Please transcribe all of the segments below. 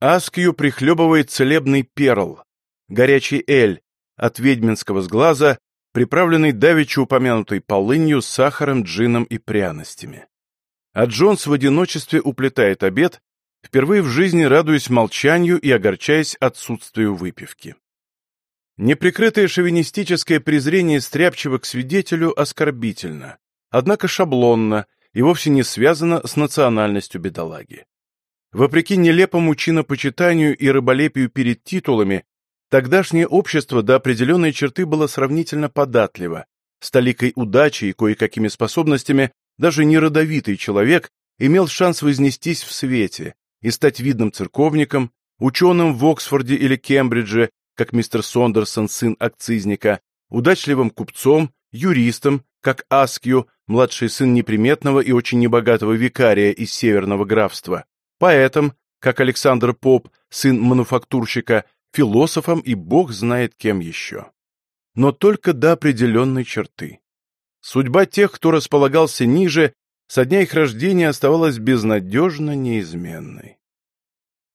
Аскью прихлебывает целебный перл, горячий эль, от ведьминского сглаза, приправленный давеча упомянутой полынью, сахаром, джином и пряностями. А Джонс в одиночестве уплетает обед, впервые в жизни радуясь молчанию и огорчаясь отсутствию выпивки. Неприкрытое шовинистическое презрение стряпчиво к свидетелю оскорбительно, однако шаблонно и вовсе не связано с национальностью бедолаги. Вопреки нелепому чинопочитанию и рыболепию перед титулами, тогдашнее общество до определенной черты было сравнительно податливо, с толикой удачи и кое-какими способностями даже неродовитый человек имел шанс вознестись в свете и стать видным церковником, ученым в Оксфорде или Кембридже, как мистер Сондерсон, сын акцизника, удачливым купцом, юристом, как Аскью, младший сын неприметного и очень небогатого викария из Северного графства, поэтом, как Александр Поп, сын мануфактурщика, философом и бог знает кем еще. Но только до определенной черты. Судьба тех, кто располагался ниже, со дня их рождения оставалась безнадежно неизменной.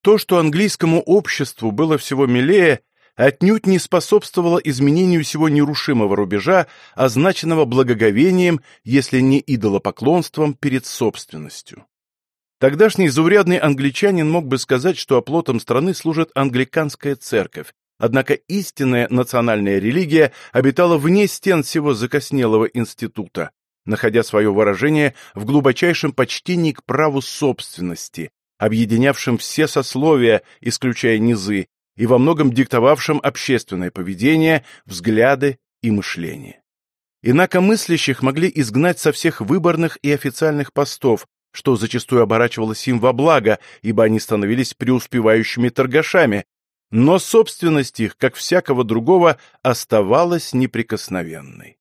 То, что английскому обществу было всего милее, отнюдь не способствовало изменению всего нерушимого рубежа, означенного благоговением, если не идолопоклонством перед собственностью. Тогдашний заурядный англичанин мог бы сказать, что оплотом страны служит англиканская церковь, однако истинная национальная религия обитала вне стен всего закоснелого института, находя свое выражение в глубочайшем почтении к праву собственности, объединявшем все сословия, исключая низы, и во многом диктовавшем общественное поведение, взгляды и мышление. Инакомыслящих могли изгнать со всех выборных и официальных постов, что зачастую оборачивалось им во благо, ибо они становились преуспевающими торгашами, но собственность их, как всякого другого, оставалась неприкосновенной.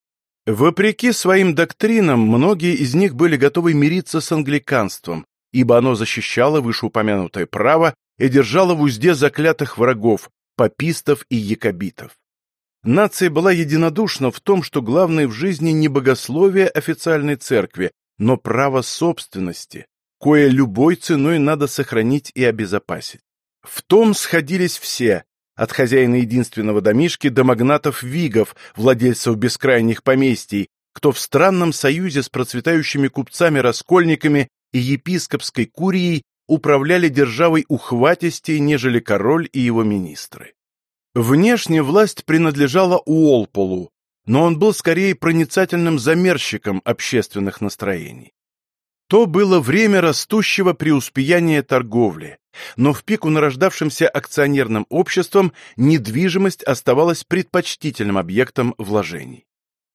Вопреки своим доктринам, многие из них были готовы мириться с англиканством, ибо оно защищало вышеупомянутое право и держало в узде заклятых врагов, папистов и якобитов. Нация была единодушна в том, что главное в жизни не богословие официальной церкви, но право собственности, кое любой ценой надо сохранить и обезопасить. В том сходились все, от хозяина единственного домишки до магнатов-вигов, владельцев бескрайних поместий, кто в странном союзе с процветающими купцами-раскольниками и епископской курией управляли державой ухватистей, нежели король и его министры. Внешне власть принадлежала Уолполу, но он был скорее проницательным замерщиком общественных настроений. То было время растущего преуспеяния торговли, но в пику нарождавшимся акционерным обществом недвижимость оставалась предпочтительным объектом вложений.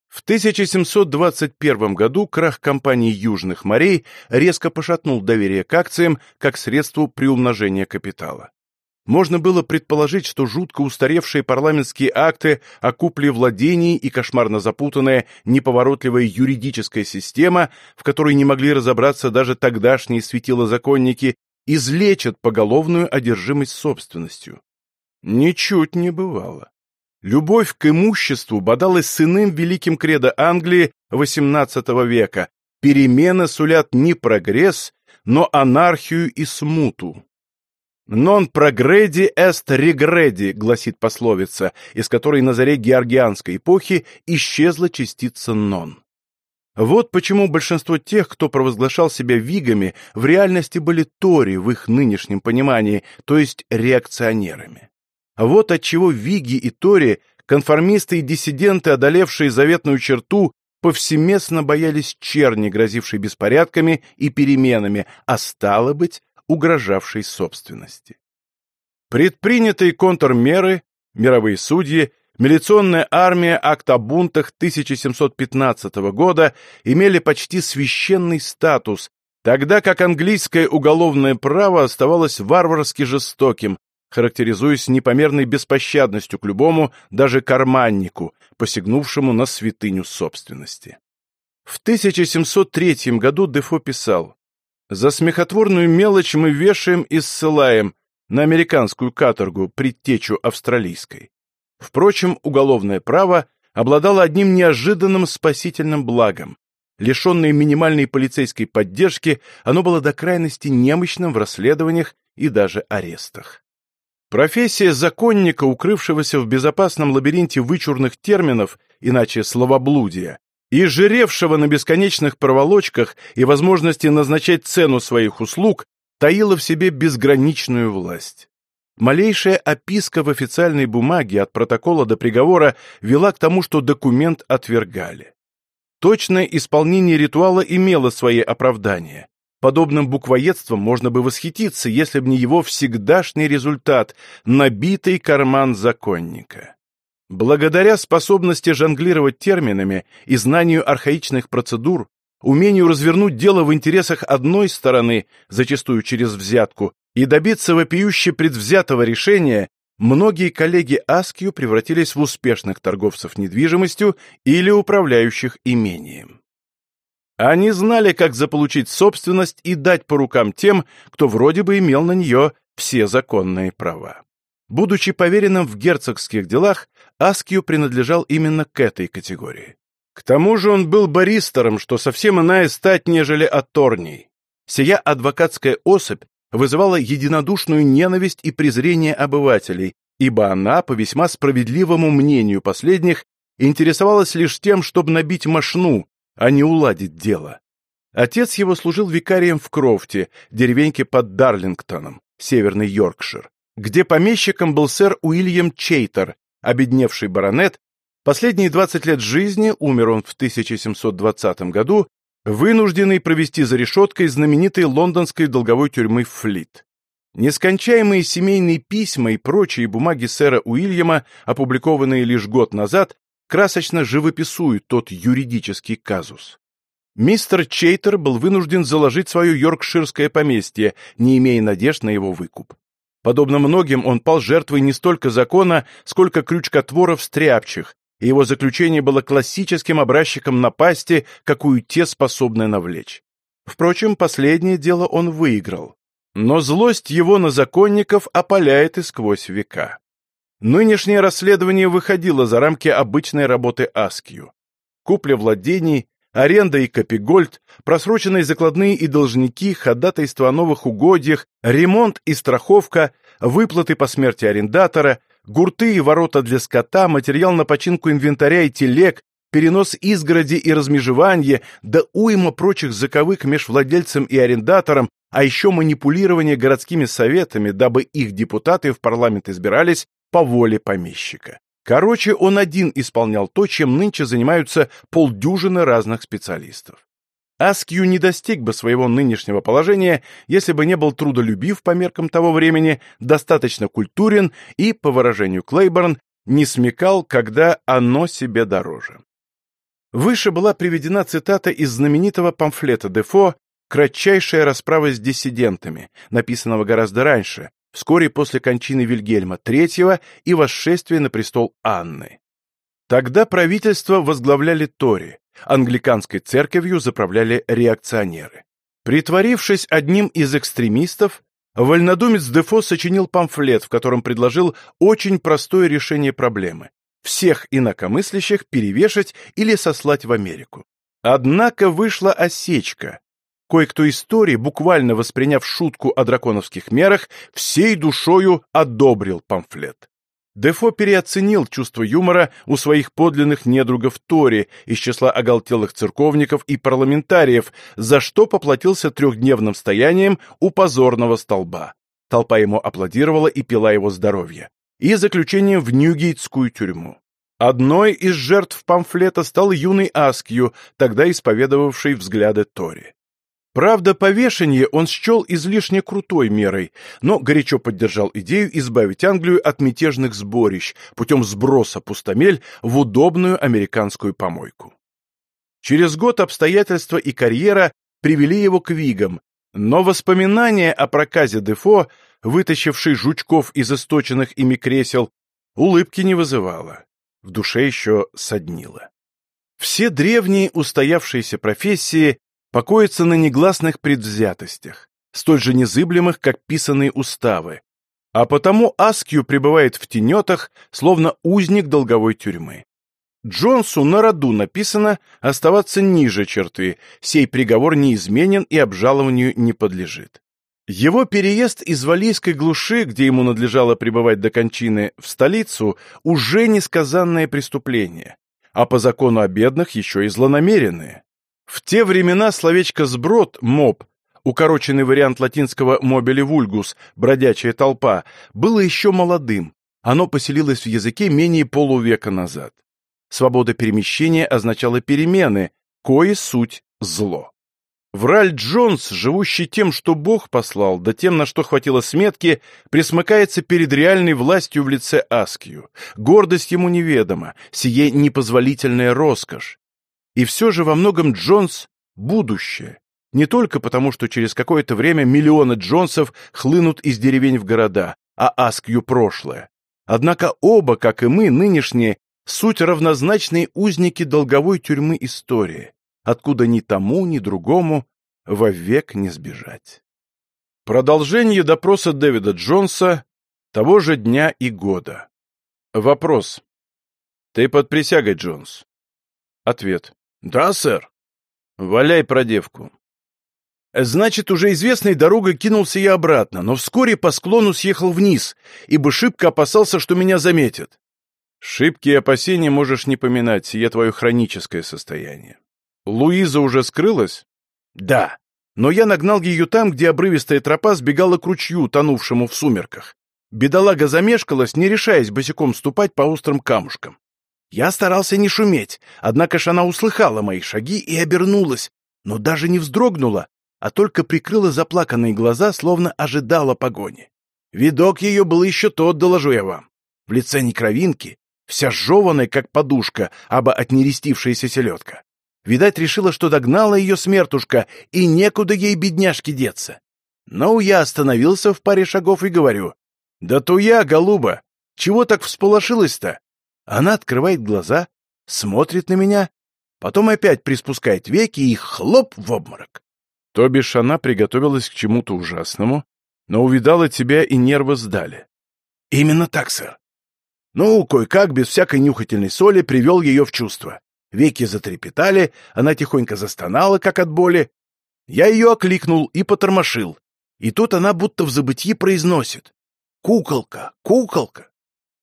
В 1721 году крах компании Южных морей резко пошатнул доверие к акциям как средству приумножения капитала можно было предположить, что жутко устаревшие парламентские акты о купле владений и кошмарно запутанная, неповоротливая юридическая система, в которой не могли разобраться даже тогдашние светилозаконники, излечат поголовную одержимость собственностью. Ничуть не бывало. Любовь к имуществу бодалась с иным великим кредо Англии XVIII века. Перемены сулят не прогресс, но анархию и смуту. «Non progredi est regredi», гласит пословица, из которой на заре георгианской эпохи исчезла частица «нон». Вот почему большинство тех, кто провозглашал себя вигами, в реальности были тори в их нынешнем понимании, то есть реакционерами. Вот отчего виги и тори, конформисты и диссиденты, одолевшие заветную черту, повсеместно боялись черни, грозившей беспорядками и переменами, а стало быть, угрожавшей собственности. Предпринятые контрмеры, мировые судьи, милиционная армия акт о бунтах 1715 года имели почти священный статус, тогда как английское уголовное право оставалось варварски жестоким, характеризуясь непомерной беспощадностью к любому, даже карманнику, посягнувшему на святыню собственности. В 1703 году Дефо писал за смехотворную мелочь мы вешаем и ссылаем на американскую каторгу предтечу австралийской. Впрочем, уголовное право обладало одним неожиданным спасительным благом. лишенное минимальной полицейской поддержки, оно было до крайности немощным в расследованиях и даже арестах. Профессия законника, укрывшегося в безопасном лабиринте вычурных терминов, иначе словоблудия, и жиревшего на бесконечных проволочках и возможности назначать цену своих услуг, таила в себе безграничную власть. Малейшая описка в официальной бумаге от протокола до приговора вела к тому, что документ отвергали. Точное исполнение ритуала имело свои оправдания. Подобным буквоедством можно бы восхититься, если бы не его всегдашний результат – набитый карман законника. Благодаря способности жонглировать терминами и знанию архаичных процедур, умению развернуть дело в интересах одной стороны, зачастую через взятку, и добиться вопиюще предвзятого решения, многие коллеги Аскью превратились в успешных торговцев недвижимостью или управляющих имением. Они знали, как заполучить собственность и дать по рукам тем, кто вроде бы имел на нее все законные права. Будучи поверенным в герцогских делах, Аскью принадлежал именно к этой категории. К тому же он был баристером, что совсем иная стать, нежели Аторний. Сия адвокатская особь вызывала единодушную ненависть и презрение обывателей, ибо она, по весьма справедливому мнению последних, интересовалась лишь тем, чтобы набить мошну, а не уладить дело. Отец его служил викарием в Крофте, деревеньке под Дарлингтоном, северный Йоркшир, где помещиком был сэр Уильям Чейтер, обедневший баронет, последние 20 лет жизни, умер он в 1720 году, вынужденный провести за решеткой знаменитой лондонской долговой тюрьмы Флит. Нескончаемые семейные письма и прочие бумаги сэра Уильяма, опубликованные лишь год назад, красочно живописуют тот юридический казус. Мистер Чейтер был вынужден заложить свое йоркширское поместье, не имея надежд на его выкуп. Подобно многим, он пал жертвой не столько закона, сколько крючкотворов стряпчих, и его заключение было классическим образчиком напасти, какую те способны навлечь. Впрочем, последнее дело он выиграл. Но злость его на законников опаляет и сквозь века. Нынешнее расследование выходило за рамки обычной работы Аскью. Купля владений, аренда и копигольд, просроченные закладные и должники, ходатайство о новых угодьях, ремонт и страховка, выплаты по смерти арендатора, гурты и ворота для скота, материал на починку инвентаря и телег, перенос изгороди и размежевание, да уйма прочих заковык меж владельцем и арендатором, а еще манипулирование городскими советами, дабы их депутаты в парламент избирались по воле помещика. Короче, он один исполнял то, чем нынче занимаются полдюжины разных специалистов. Аскью не достиг бы своего нынешнего положения, если бы не был трудолюбив по меркам того времени, достаточно культурен и, по выражению Клейборн, не смекал, когда оно себе дороже. Выше была приведена цитата из знаменитого памфлета Дефо «Кратчайшая расправа с диссидентами», написанного гораздо раньше, вскоре после кончины Вильгельма III и восшествия на престол Анны. Тогда правительство возглавляли Тори, англиканской церковью заправляли реакционеры. Притворившись одним из экстремистов, вольнодумец Дефо сочинил памфлет, в котором предложил очень простое решение проблемы – всех инакомыслящих перевешать или сослать в Америку. Однако вышла осечка. Кое-кто истории, буквально восприняв шутку о драконовских мерах, всей душою одобрил памфлет. Дефо переоценил чувство юмора у своих подлинных недругов Тори из числа оголтелых церковников и парламентариев, за что поплатился трехдневным стоянием у позорного столба. Толпа ему аплодировала и пила его здоровье. И заключением в Ньюгейтскую тюрьму. Одной из жертв памфлета стал юный Аскью, тогда исповедовавший взгляды Тори. Правда, повешение он счел излишне крутой мерой, но горячо поддержал идею избавить Англию от мятежных сборищ путем сброса пустомель в удобную американскую помойку. Через год обстоятельства и карьера привели его к Вигам, но воспоминания о проказе Дефо, вытащившей жучков из источенных ими кресел, улыбки не вызывало. В душе еще соднило. Все древние устоявшиеся профессии покоится на негласных предвзятостях, столь же незыблемых, как писанные уставы, а потому Аскью пребывает в тенетах, словно узник долговой тюрьмы. Джонсу на роду написано оставаться ниже черты, сей приговор неизменен и обжалованию не подлежит. Его переезд из Валийской глуши, где ему надлежало пребывать до кончины, в столицу, уже несказанное преступление, а по закону о бедных еще и злонамеренное. В те времена словечко «сброд» — «моб», укороченный вариант латинского «мобили вульгус» — «бродячая толпа», было еще молодым, оно поселилось в языке менее полувека назад. Свобода перемещения означала перемены, кое суть зло. Враль Джонс, живущий тем, что Бог послал, да тем, на что хватило сметки, присмыкается перед реальной властью в лице Аскью. Гордость ему неведома, сие непозволительная роскошь. И все же во многом Джонс — будущее. Не только потому, что через какое-то время миллионы Джонсов хлынут из деревень в города, а Аскью — прошлое. Однако оба, как и мы, нынешние, суть равнозначные узники долговой тюрьмы истории откуда ни тому, ни другому вовек не сбежать. Продолжение допроса Дэвида Джонса того же дня и года. Вопрос. Ты под присягой, Джонс? Ответ. Да, сэр. Валяй про девку. Значит, уже известной дорогой кинулся я обратно, но вскоре по склону съехал вниз, ибо шибко опасался, что меня заметят. Шибкие опасения можешь не поминать, сие твое хроническое состояние. Луиза уже скрылась? Да, но я нагнал ее там, где обрывистая тропа сбегала к ручью, тонувшему в сумерках. Бедолага замешкалась, не решаясь босиком ступать по острым камушкам. Я старался не шуметь, однако ж она услыхала мои шаги и обернулась, но даже не вздрогнула, а только прикрыла заплаканные глаза, словно ожидала погони. Видок ее был еще тот, доложу я вам. В лице не кровинки, вся сжеванная, как подушка, аба отнерестившаяся селедка. Видать, решила, что догнала ее смертушка, и некуда ей, бедняжке, деться. Но я остановился в паре шагов и говорю, «Да то я, голуба, чего так всполошилась-то?» Она открывает глаза, смотрит на меня, потом опять приспускает веки и хлоп в обморок. То бишь она приготовилась к чему-то ужасному, но увидала тебя и нервы сдали. Именно так, сэр. Ну, кое-как, без всякой нюхательной соли, привел ее в чувство. Веки затрепетали, она тихонько застонала, как от боли. Я ее окликнул и потормошил. И тут она будто в забытии произносит. «Куколка! Куколка!»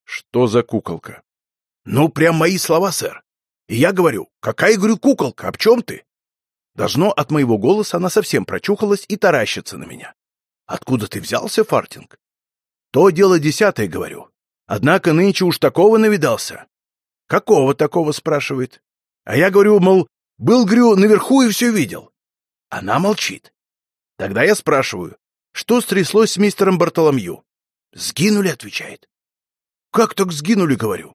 «Что за куколка?» «Ну, прям мои слова, сэр. И я говорю, какая, говорю, куколка, об чем ты?» Должно, от моего голоса она совсем прочухалась и таращится на меня. «Откуда ты взялся, Фартинг?» «То дело десятое, говорю. Однако нынче уж такого навидался». «Какого такого?» — спрашивает. А я говорю, мол, был, говорю, наверху и все видел. Она молчит. Тогда я спрашиваю, что стряслось с мистером Бартоломью? Сгинули, отвечает. Как так сгинули, говорю?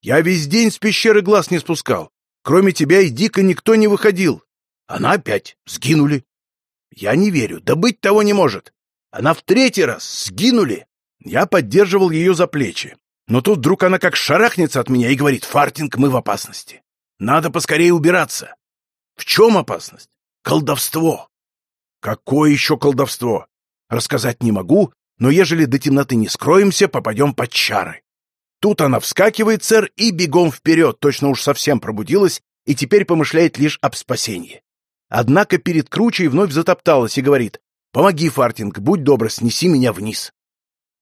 Я весь день с пещеры глаз не спускал. Кроме тебя и Дика никто не выходил. Она опять сгинули. Я не верю, да быть того не может. Она в третий раз сгинули. Я поддерживал ее за плечи. Но тут вдруг она как шарахнется от меня и говорит, «Фартинг, мы в опасности». Надо поскорее убираться. В чем опасность? Колдовство. Какое еще колдовство? Рассказать не могу, но ежели до темноты не скроемся, попадем под чары. Тут она вскакивает, сэр, и бегом вперед, точно уж совсем пробудилась и теперь помышляет лишь об спасении. Однако перед кручей вновь затопталась и говорит, «Помоги, Фартинг, будь добр, снеси меня вниз».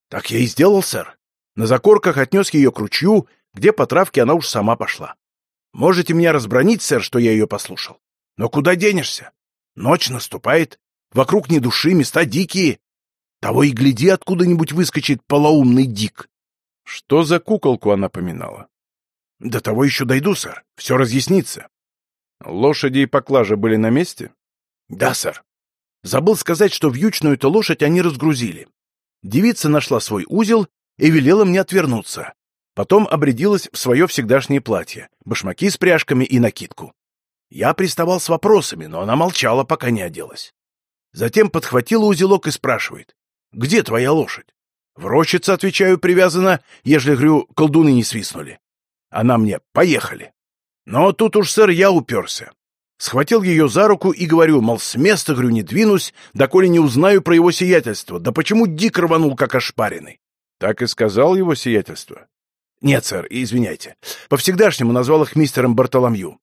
Так я и сделал, сэр. На закорках отнес ее к ручью, где по травке она уж сама пошла. Можете меня разбронить, сэр, что я ее послушал. Но куда денешься? Ночь наступает, вокруг ни души, места дикие. Того и гляди, откуда-нибудь выскочит полоумный дик. Что за куколку она поминала? До того еще дойду, сэр. Все разъяснится. Лошади и поклажа были на месте? Да, сэр. Забыл сказать, что вьючную-то лошадь они разгрузили. Девица нашла свой узел и велела мне отвернуться. Потом обрядилась в свое всегдашнее платье, башмаки с пряжками и накидку. Я приставал с вопросами, но она молчала, пока не оделась. Затем подхватила узелок и спрашивает, «Где твоя лошадь?» «В рощице, отвечаю, привязана, ежели, говорю, колдуны не свистнули». Она мне, «Поехали». Но тут уж, сэр, я уперся. Схватил ее за руку и говорю, мол, с места, говорю, не двинусь, доколе не узнаю про его сиятельство. Да почему Дик рванул, как ошпаренный? Так и сказал его сиятельство. Нет, сэр, извиняйте. По-всегдашнему назвал их мистером Бартоломью.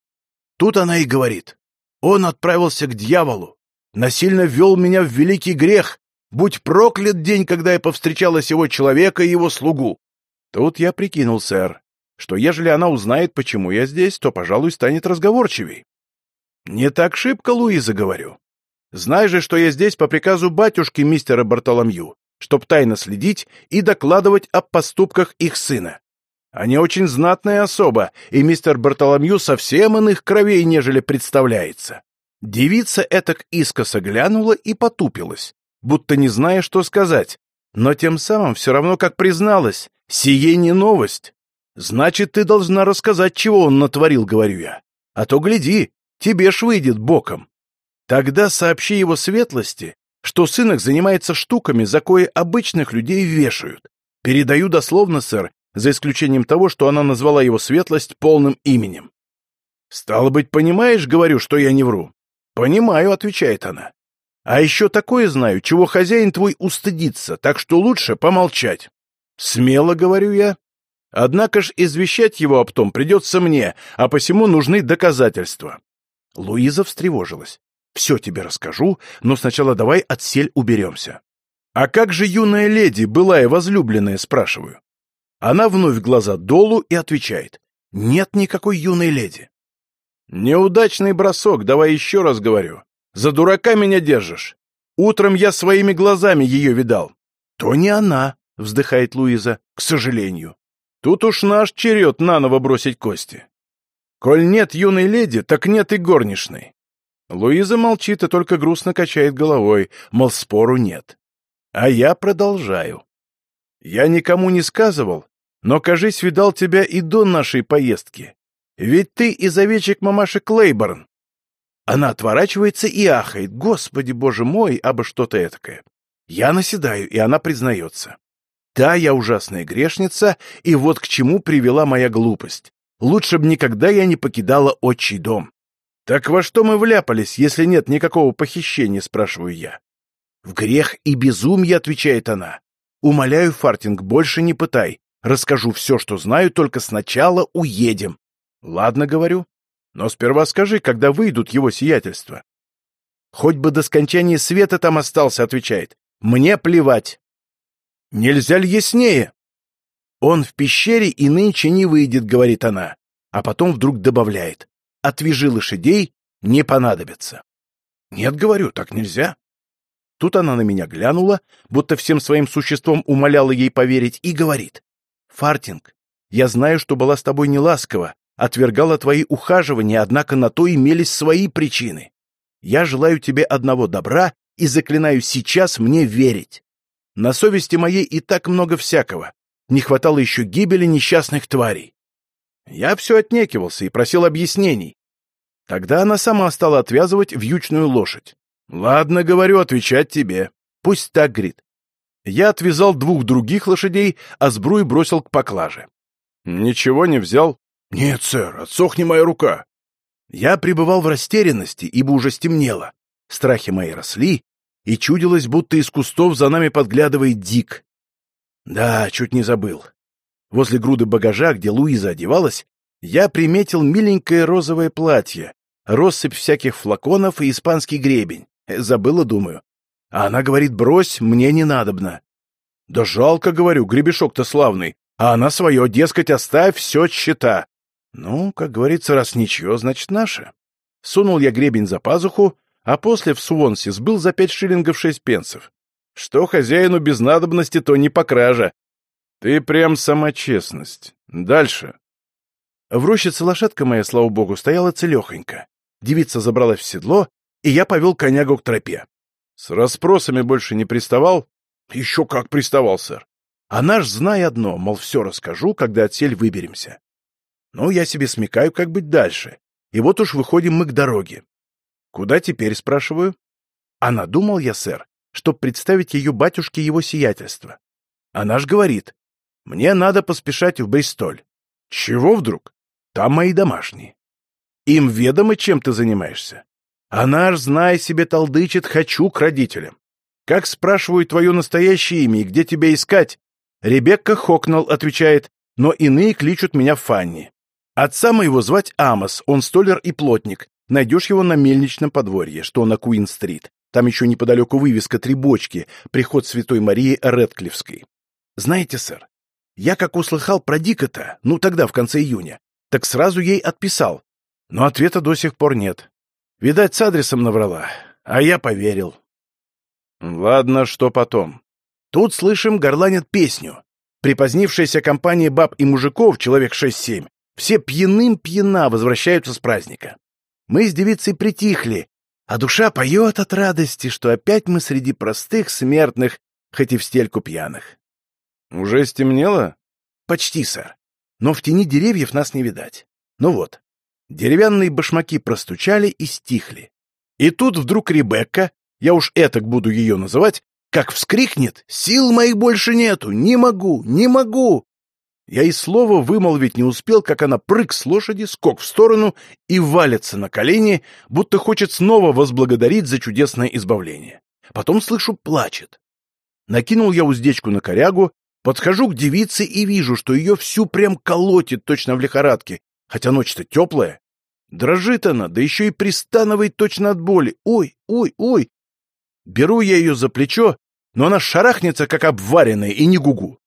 Тут она и говорит. Он отправился к дьяволу. Насильно ввел меня в великий грех. Будь проклят день, когда я повстречала сего человека и его слугу. Тут я прикинул, сэр, что ежели она узнает, почему я здесь, то, пожалуй, станет разговорчивей. Не так шибко, Луиза, говорю. Знай же, что я здесь по приказу батюшки мистера Бартоломью, чтоб тайно следить и докладывать о поступках их сына. Они очень знатная особа, и мистер Бартоломью совсем иных кровей, нежели представляется. Девица этак искоса глянула и потупилась, будто не зная, что сказать, но тем самым все равно как призналась, сие не новость. Значит, ты должна рассказать, чего он натворил, говорю я. А то, гляди, тебе ж выйдет боком. Тогда сообщи его светлости, что сын занимается штуками, за кое обычных людей вешают. Передаю дословно, сэр, за исключением того, что она назвала его светлость полным именем. «Стало быть, понимаешь, говорю, что я не вру?» «Понимаю», — отвечает она. «А еще такое знаю, чего хозяин твой устыдится, так что лучше помолчать». «Смело», — говорю я. «Однако ж извещать его об том придется мне, а посему нужны доказательства». Луиза встревожилась. «Все тебе расскажу, но сначала давай отсель уберемся». «А как же юная леди, былая возлюбленная?» — спрашиваю. Она вновь глаза долу и отвечает. Нет никакой юной леди. Неудачный бросок, давай еще раз говорю. За дурака меня держишь. Утром я своими глазами ее видал. То не она, вздыхает Луиза, к сожалению. Тут уж наш черед наново бросить кости. Коль нет юной леди, так нет и горничной. Луиза молчит и только грустно качает головой, мол, спору нет. А я продолжаю. Я никому не сказывал, но, кажись, видал тебя и до нашей поездки. Ведь ты из овечек мамаши Клейборн. Она отворачивается и ахает. Господи, боже мой, абы что-то этакое. Я наседаю, и она признается. Да, я ужасная грешница, и вот к чему привела моя глупость. Лучше б никогда я не покидала отчий дом. Так во что мы вляпались, если нет никакого похищения, спрашиваю я. В грех и безумие, отвечает она. Умоляю, Фартинг, больше не пытай. Расскажу все, что знаю, только сначала уедем. Ладно, говорю. Но сперва скажи, когда выйдут его сиятельства. Хоть бы до скончания света там остался, отвечает. Мне плевать. Нельзя ли яснее? Он в пещере и нынче не выйдет, говорит она. А потом вдруг добавляет. Отвяжи лошадей, не понадобится. Нет, говорю, так нельзя. Тут она на меня глянула, будто всем своим существом умоляла ей поверить, и говорит. Фартинг, я знаю, что была с тобой неласкова, отвергала твои ухаживания, однако на то имелись свои причины. Я желаю тебе одного добра и заклинаю сейчас мне верить. На совести моей и так много всякого. Не хватало еще гибели несчастных тварей. Я все отнекивался и просил объяснений. Тогда она сама стала отвязывать вьючную лошадь. «Ладно, говорю, отвечать тебе. Пусть так, Грит. Я отвязал двух других лошадей, а сбруй бросил к поклаже. «Ничего не взял?» «Нет, сэр, отсохни моя рука». Я пребывал в растерянности, ибо уже стемнело. Страхи мои росли, и чудилось, будто из кустов за нами подглядывает Дик. Да, чуть не забыл. Возле груды багажа, где Луиза одевалась, я приметил миленькое розовое платье, россыпь всяких флаконов и испанский гребень. Забыла, думаю. А она говорит, брось, мне не надобно. Да жалко, говорю, гребешок-то славный. А она свое, дескать, оставь, все счета. Ну, как говорится, раз ничего, значит наше. Сунул я гребень за пазуху, а после в Суонсе сбыл за пять шиллингов шесть пенсов. Что хозяину без надобности, то не по краже. Ты прям сама честность. Дальше. В рощице лошадка моя, слава богу, стояла целехонько. Девица забралась в седло, и я повел конягу к тропе. С расспросами больше не приставал? Еще как приставал, сэр. А наш знай одно, мол, все расскажу, когда отсель выберемся. Ну, я себе смекаю, как быть дальше. И вот уж выходим мы к дороге. Куда теперь, спрашиваю? А надумал я, сэр, чтоб представить ее батюшке его сиятельство. Она ж говорит, мне надо поспешать в Бристоль. Чего вдруг? Там мои домашние. Им ведомо, чем ты занимаешься. А наш, знай себе, толдычит, хочу к родителям. Как спрашиваю твое настоящее имя и где тебя искать? Ребекка Хокнал отвечает, но иные кличут меня Фанни. Отца моего звать Амос, он столер и плотник. Найдешь его на мельничном подворье, что на Куин-стрит. Там еще неподалеку вывеска «Три бочки», приход Святой Марии Редклифской. Знаете, сэр, я как услыхал про Дика-то, ну тогда, в конце июня, так сразу ей отписал. Но ответа до сих пор нет. Видать, с адресом наврала, а я поверил. Ладно, что потом? Тут, слышим, горланят песню. Припозднившаяся компания баб и мужиков, человек шесть-семь, все пьяным-пьяна возвращаются с праздника. Мы с девицей притихли, а душа поет от радости, что опять мы среди простых смертных, хоть и в стельку пьяных. Уже стемнело? Почти, сэр. Но в тени деревьев нас не видать. Ну вот, деревянные башмаки простучали и стихли. И тут вдруг Ребекка, я уж этак буду ее называть, как вскрикнет «Сил моих больше нету! Не могу! Не могу!» Я и слова вымолвить не успел, как она прыг с лошади, скок в сторону и валится на колени, будто хочет снова возблагодарить за чудесное избавление. Потом, слышу, плачет. Накинул я уздечку на корягу, подхожу к девице и вижу, что ее всю прям колотит точно в лихорадке, хотя ночь-то теплая. Дрожит она, да еще и пристанывает точно от боли. Ой, ой, ой! Беру я ее за плечо, но она шарахнется, как обваренная, и не гугу.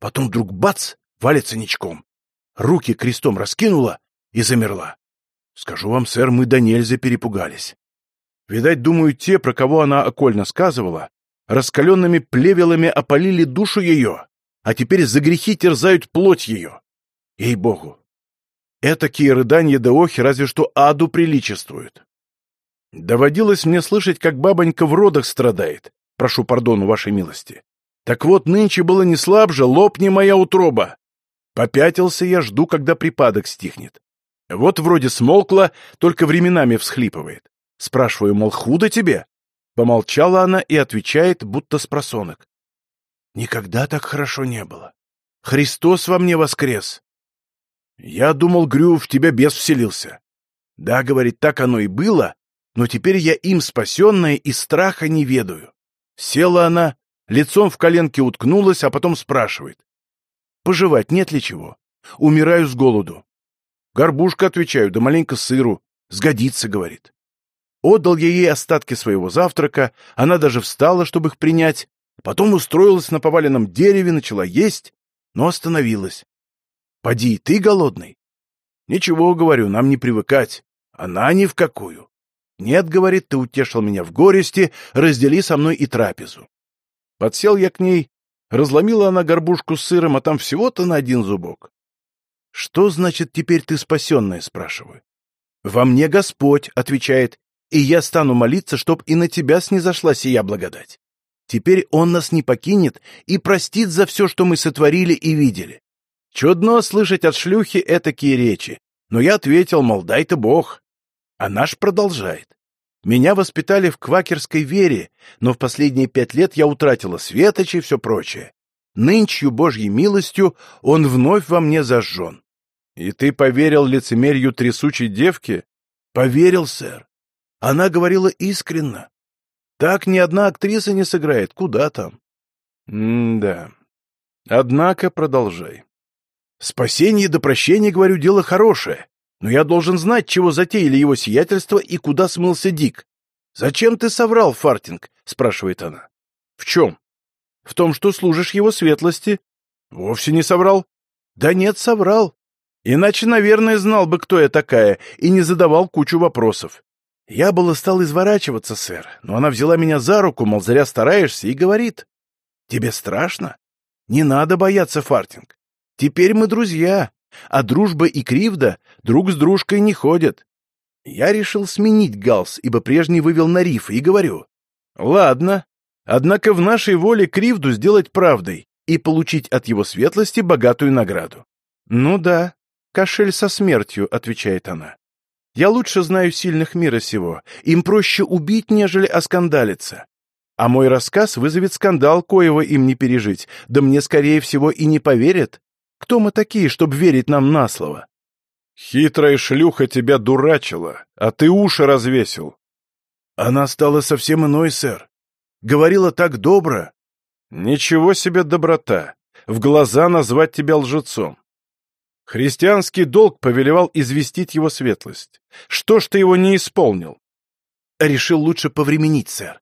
Потом вдруг бац, валится ничком. Руки крестом раскинула и замерла. Скажу вам, сэр, мы до нельзя перепугались. Видать, думаю, те, про кого она окольно сказывала, раскаленными плевелами опалили душу ее, а теперь за грехи терзают плоть ее. Ей-богу! Этакие рыдания да охи разве что аду приличествуют. Доводилось мне слышать, как бабонька в родах страдает. Прошу пардону, вашей милости. Так вот, нынче было не слабже, лопни моя утроба. Попятился я, жду, когда припадок стихнет. Вот вроде смолкла, только временами всхлипывает. Спрашиваю, мол, худо тебе? Помолчала она и отвечает, будто с просонок. Никогда так хорошо не было. Христос во мне воскрес. Я думал, Грю, в тебя бес вселился. Да, говорит, так оно и было, но теперь я им спасенная и страха не ведаю. Села она, лицом в коленке уткнулась, а потом спрашивает. «Пожевать нет ли чего? Умираю с голоду». «Горбушка», — отвечаю, да маленько сыру. «Сгодится», — говорит. Отдал я ей остатки своего завтрака, она даже встала, чтобы их принять, потом устроилась на поваленном дереве, начала есть, но остановилась. «Поди, ты голодный?» «Ничего, — говорю, — нам не привыкать. Она ни в какую». «Нет, — говорит, — ты утешил меня в горести, раздели со мной и трапезу». Подсел я к ней, разломила она горбушку с сыром, а там всего-то на один зубок. «Что значит теперь ты спасенная?» — спрашиваю. «Во мне Господь», — отвечает, — «и я стану молиться, чтоб и на тебя снизошла сия благодать. Теперь Он нас не покинет и простит за все, что мы сотворили и видели». Чудно слышать от шлюхи этакие речи, но я ответил, мол, дай-то Бог. А наш продолжает. Меня воспитали в квакерской вере, но в последние пять лет я утратила светоч и все прочее. Нынчью Божьей милостью он вновь во мне зажжен. И ты поверил лицемерью трясучей девки? Поверил, сэр. Она говорила искренно. Так ни одна актриса не сыграет, куда там? М-да. Однако продолжай. Спасение до прощения, говорю, дело хорошее. Но я должен знать, чего затеяли его сиятельство и куда смылся Дик. «Зачем ты соврал, Фартинг?» — спрашивает она. «В чем?» «В том, что служишь его светлости». «Вовсе не соврал». «Да нет, соврал. Иначе, наверное, знал бы, кто я такая, и не задавал кучу вопросов. Я было стал изворачиваться, сэр, но она взяла меня за руку, мол, зря стараешься, и говорит. «Тебе страшно? Не надо бояться, Фартинг. Теперь мы друзья а дружба и кривда друг с дружкой не ходят. Я решил сменить галс, ибо прежний вывел на риф, и говорю, «Ладно, однако в нашей воле кривду сделать правдой и получить от его светлости богатую награду». «Ну да, кошель со смертью», — отвечает она. «Я лучше знаю сильных мира сего, им проще убить, нежели оскандалиться. А мой рассказ вызовет скандал, коего им не пережить, да мне, скорее всего, и не поверят. Кто мы такие, чтобы верить нам на слово? Хитрая шлюха тебя дурачила, а ты уши развесил. Она стала совсем иной, сэр. Говорила так добро. Ничего себе доброта. в глаза назвать тебя лжецом. Христианский долг повелевал известить его светлость. Что ж ты его не исполнил? Решил лучше повременить, сэр.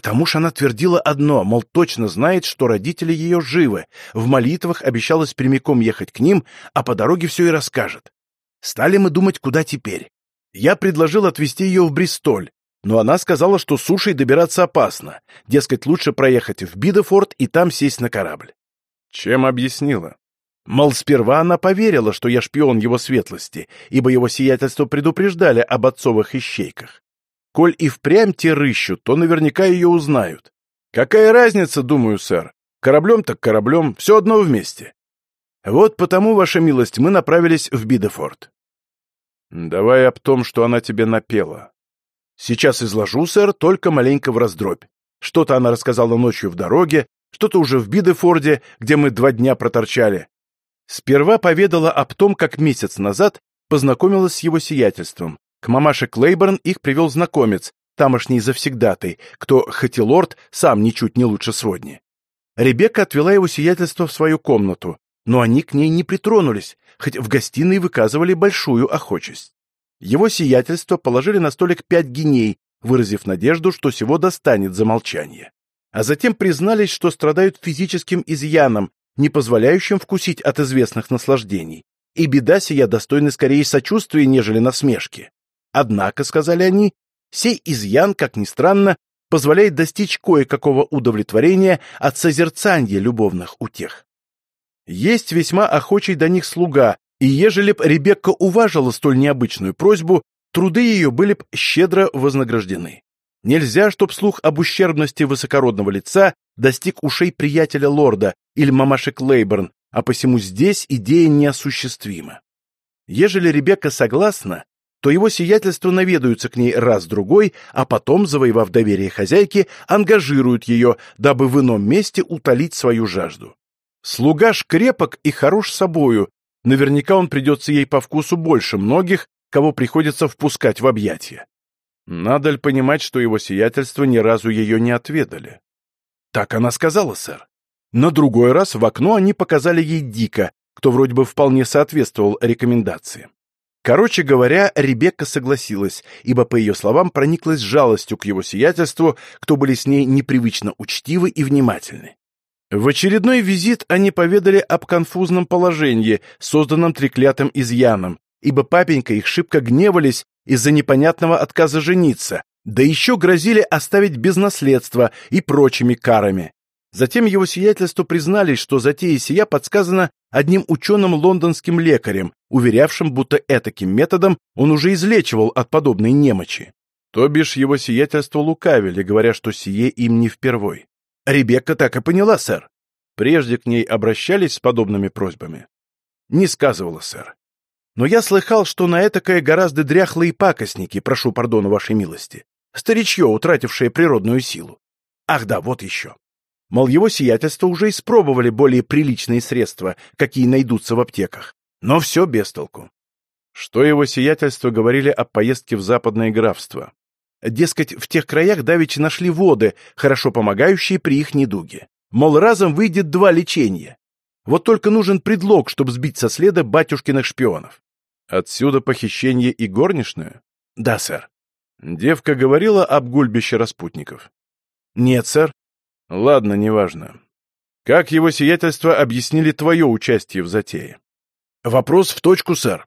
К тому же она твердила одно, мол, точно знает, что родители ее живы. В молитвах обещалась прямиком ехать к ним, а по дороге все и расскажет. Стали мы думать, куда теперь. Я предложил отвезти ее в Бристоль, но она сказала, что сушей добираться опасно. Дескать, лучше проехать в Бидефорд и там сесть на корабль. Чем объяснила? Мол, сперва она поверила, что я шпион его светлости, ибо его сиятельство предупреждали об отцовых ищейках. Коль и впрямь те рыщут, то наверняка ее узнают. Какая разница, думаю, сэр. Кораблем так кораблем, все одно вместе. Вот потому, ваша милость, мы направились в Бидефорд. Давай об том, что она тебе напела. Сейчас изложу, сэр, только маленько в раздробь. Что-то она рассказала ночью в дороге, что-то уже в Бидефорде, где мы два дня проторчали. Сперва поведала об том, как месяц назад познакомилась с его сиятельством, к мамаше Клейборн их привел знакомец, тамошний завсегдатый, кто, хоть и лорд, сам ничуть не лучше сводни. Ребекка отвела его сиятельство в свою комнату, но они к ней не притронулись, хоть в гостиной выказывали большую охочесть. Его сиятельство положили на столик пять геней, выразив надежду, что сего достанет за молчание. А затем признались, что страдают физическим изъяном, не позволяющим вкусить от известных наслаждений, и беда сия достойна скорее сочувствия, нежели насмешки. Однако, сказали они, сей изъян, как ни странно, позволяет достичь кое-какого удовлетворения от созерцания любовных утех. Есть весьма охочий до них слуга, и ежели б Ребекка уважила столь необычную просьбу, труды ее были б щедро вознаграждены. Нельзя, чтоб слух об ущербности высокородного лица достиг ушей приятеля лорда или мамаши Клейборн, а посему здесь идея неосуществима. Ежели Ребекка согласна, то его сиятельство наведаются к ней раз-другой, а потом, завоевав доверие хозяйки, ангажируют ее, дабы в ином месте утолить свою жажду. Слуга ж крепок и хорош собою, наверняка он придется ей по вкусу больше многих, кого приходится впускать в объятия. Надо ли понимать, что его сиятельство ни разу ее не отведали? Так она сказала, сэр. На другой раз в окно они показали ей Дика, кто вроде бы вполне соответствовал рекомендации. Короче говоря, Ребекка согласилась, ибо, по ее словам, прониклась жалостью к его сиятельству, кто были с ней непривычно учтивы и внимательны. В очередной визит они поведали об конфузном положении, созданном треклятым изъяном, ибо папенька их шибко гневались из-за непонятного отказа жениться, да еще грозили оставить без наследства и прочими карами. Затем его сиятельство признались, что затея сия подсказана одним ученым лондонским лекарем, уверявшим, будто этаким методом он уже излечивал от подобной немочи. То бишь его сиятельство лукавили, говоря, что сие им не впервой. Ребекка так и поняла, сэр. Прежде к ней обращались с подобными просьбами. Не сказывала, сэр. Но я слыхал, что на этакое гораздо дряхлые пакостники, прошу пардона вашей милости, старичье, утратившее природную силу. Ах да, вот еще. Мол, его сиятельство уже испробовали более приличные средства, какие найдутся в аптеках. Но все без толку. Что его сиятельство говорили о поездке в западное графство? Дескать, в тех краях давеча нашли воды, хорошо помогающие при их недуге. Мол, разом выйдет два лечения. Вот только нужен предлог, чтобы сбить со следа батюшкиных шпионов. Отсюда похищение и горничную? Да, сэр. Девка говорила об гульбище распутников. Нет, сэр. Ладно, неважно. Как его сиятельство объяснили твое участие в затее? Вопрос в точку, сэр.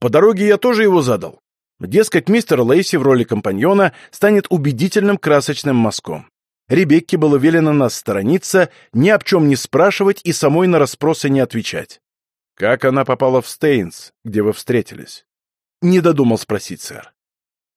По дороге я тоже его задал. Дескать, мистер Лейси в роли компаньона станет убедительным красочным мазком. Ребекке было велено нас сторониться, ни об чем не спрашивать и самой на расспросы не отвечать. Как она попала в Стейнс, где вы встретились? Не додумал спросить, сэр.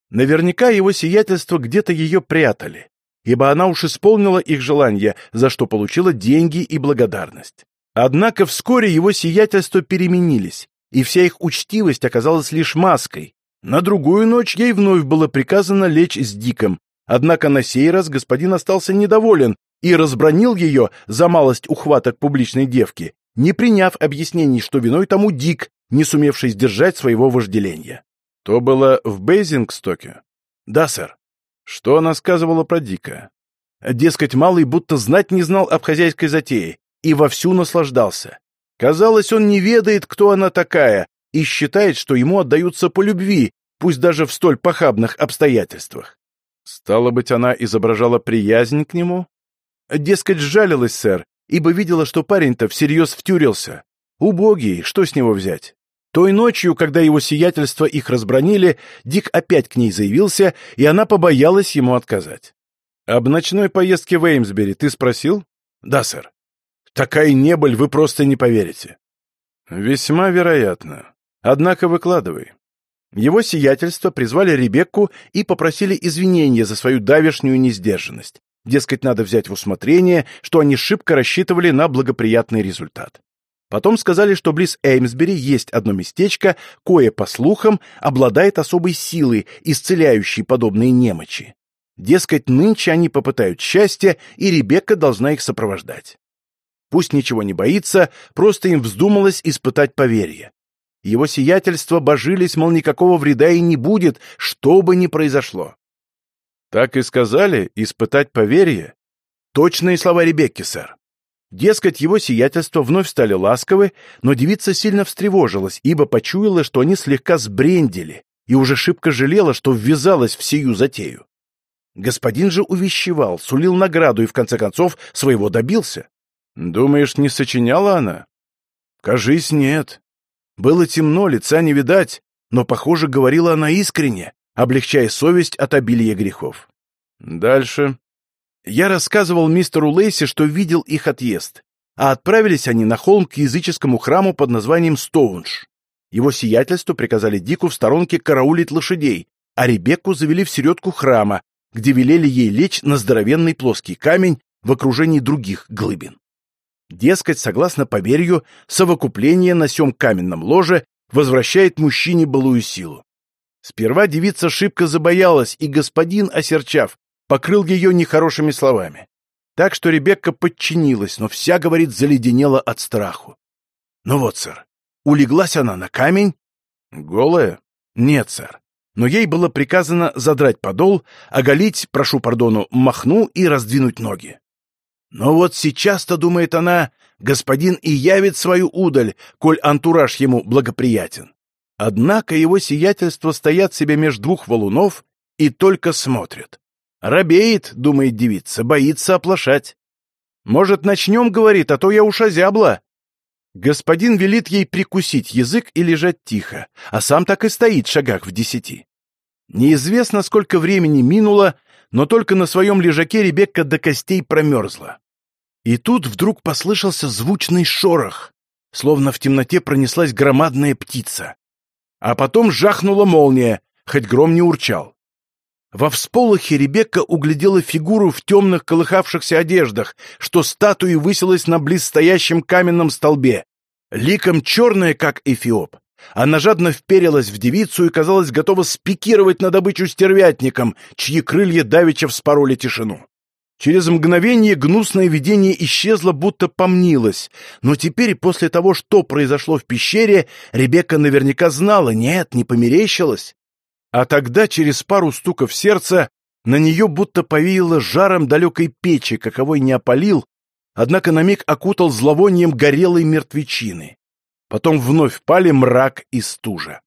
Наверняка его сиятельство где-то ее прятали ибо она уж исполнила их желание, за что получила деньги и благодарность. Однако вскоре его сиятельства переменились, и вся их учтивость оказалась лишь маской. На другую ночь ей вновь было приказано лечь с Диком, однако на сей раз господин остался недоволен и разбронил ее за малость ухваток публичной девки, не приняв объяснений, что виной тому Дик, не сумевший сдержать своего вожделения. То было в Бейзингстоке? Да, сэр. Что она сказывала про Дика? Дескать, малый будто знать не знал об хозяйской затее, и вовсю наслаждался. Казалось, он не ведает, кто она такая, и считает, что ему отдаются по любви, пусть даже в столь похабных обстоятельствах. Стало быть, она изображала приязнь к нему? Дескать, жалилась, сэр, ибо видела, что парень-то всерьез втюрился. Убогий, что с него взять? Той ночью, когда его сиятельство их разбронили, Дик опять к ней заявился, и она побоялась ему отказать. «Об ночной поездке в Эймсбери ты спросил?» «Да, сэр». «Такая небыль, вы просто не поверите». «Весьма вероятно. Однако выкладывай». Его сиятельство призвали Ребекку и попросили извинения за свою давешнюю несдержанность. Дескать, надо взять в усмотрение, что они шибко рассчитывали на благоприятный результат. Потом сказали, что близ Эймсбери есть одно местечко, кое, по слухам, обладает особой силой, исцеляющей подобные немочи. Дескать, нынче они попытают счастья, и Ребекка должна их сопровождать. Пусть ничего не боится, просто им вздумалось испытать поверье. Его сиятельство божились, мол, никакого вреда и не будет, что бы ни произошло. Так и сказали, испытать поверье? Точные слова Ребекки, сэр. Дескать, его сиятельство вновь стали ласковы, но девица сильно встревожилась, ибо почуяла, что они слегка сбрендили, и уже шибко жалела, что ввязалась в сию затею. Господин же увещевал, сулил награду и, в конце концов, своего добился. Думаешь, не сочиняла она? Кажись, нет. Было темно, лица не видать, но, похоже, говорила она искренне, облегчая совесть от обилия грехов. Дальше. Я рассказывал мистеру Лейси, что видел их отъезд, а отправились они на холм к языческому храму под названием Стоунш. Его сиятельство приказали Дику в сторонке караулить лошадей, а Ребекку завели в середку храма, где велели ей лечь на здоровенный плоский камень в окружении других глыбин. Дескать, согласно поверью, совокупление на сём каменном ложе возвращает мужчине былую силу. Сперва девица шибко забоялась, и господин, осерчав, покрыл ее нехорошими словами. Так что Ребекка подчинилась, но вся, говорит, заледенела от страху. Ну вот, сэр, улеглась она на камень. Голая? Нет, сэр. Но ей было приказано задрать подол, оголить, прошу пардону, махну и раздвинуть ноги. Но вот сейчас-то, думает она, господин и явит свою удаль, коль антураж ему благоприятен. Однако его сиятельство стоят себе меж двух валунов и только смотрят. Робеет, думает девица, боится оплошать. Может, начнем, говорит, а то я уж озябла. Господин велит ей прикусить язык и лежать тихо, а сам так и стоит в шагах в десяти. Неизвестно, сколько времени минуло, но только на своем лежаке Ребекка до костей промерзла. И тут вдруг послышался звучный шорох, словно в темноте пронеслась громадная птица. А потом жахнула молния, хоть гром не урчал. Во всполохе Ребекка углядела фигуру в темных колыхавшихся одеждах, что статуей высилась на близстоящем каменном столбе. Ликом черная, как эфиоп. Она жадно вперилась в девицу и, казалось, готова спикировать на добычу стервятником, чьи крылья давеча вспороли тишину. Через мгновение гнусное видение исчезло, будто помнилось, но теперь, после того, что произошло в пещере, Ребекка наверняка знала, нет, не померещилась. А тогда, через пару стуков сердца, на нее будто повеяло жаром далекой печи, каковой не опалил, однако на миг окутал зловонием горелой мертвечины. Потом вновь пали мрак и стужа.